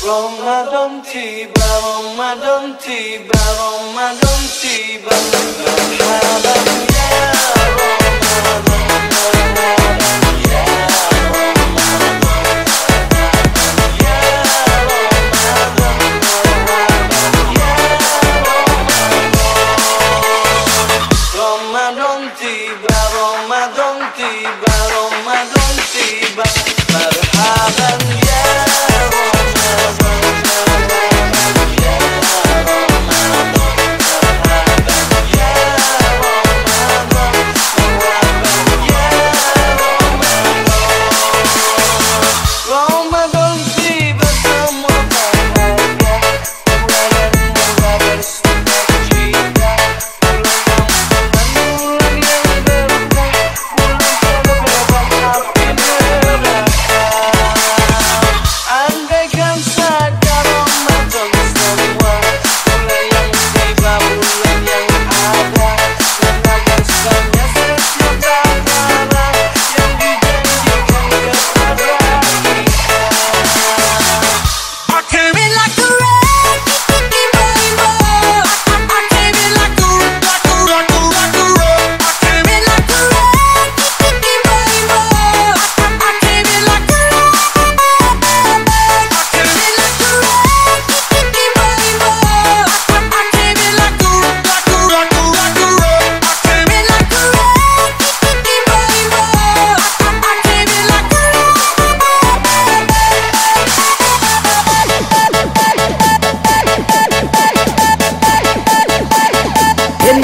Ramadan tiba, Ramadan tiba, Ramadan tiba Marhaban ya Ramadan Ramadan tiba, Ramadan tiba, Marhaban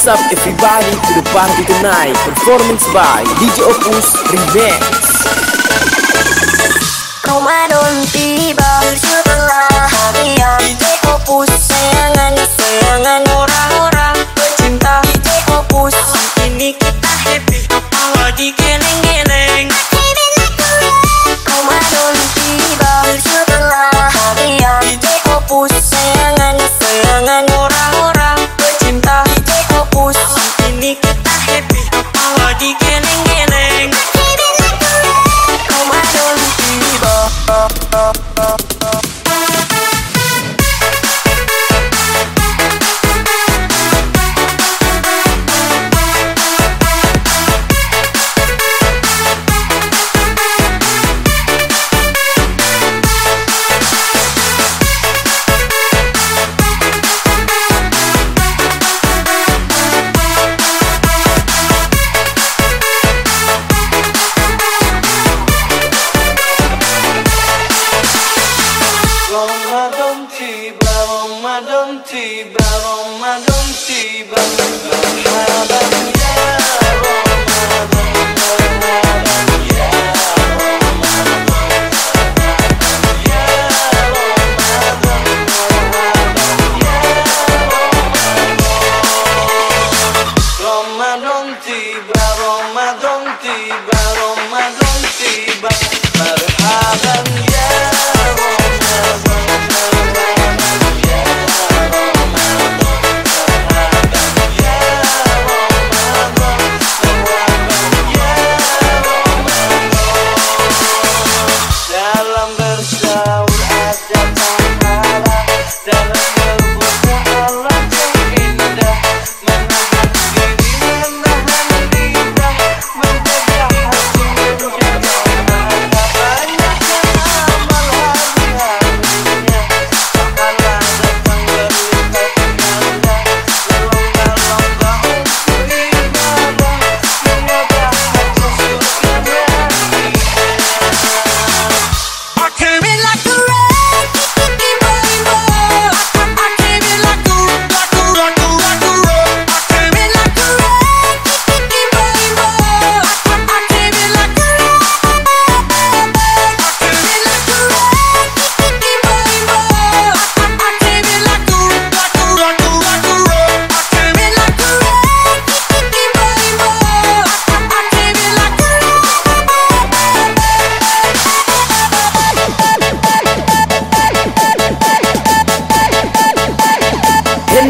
What's up everybody? To the party tonight Performance by DJ Opus Remix. Ramadan tiba setelah harian DJ Opus. Sayangan-sayangan orang-orang pecinta DJ Opus. Ini kita happy apalagi geleng-geleng.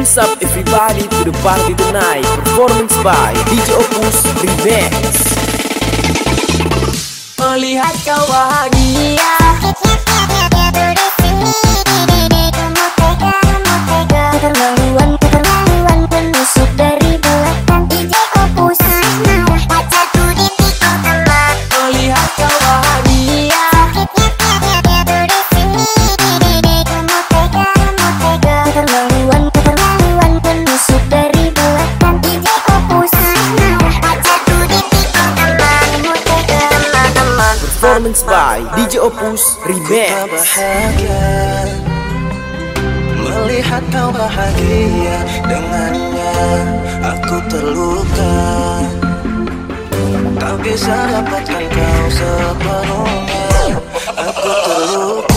Hands up everybody? To the party tonight. Performance by DJ Opus Remix. Melihat kau bahagia Opus Remix bahagia Melihat kau bahagia dengannya Aku terluka. Tak bisa dapatkan kau sepenuhnya. Aku terluka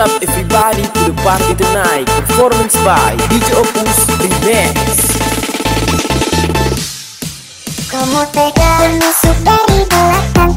up everybody to the party tonight. Performance by DJ Opus Remix. Kamu tega menusuk dari belakang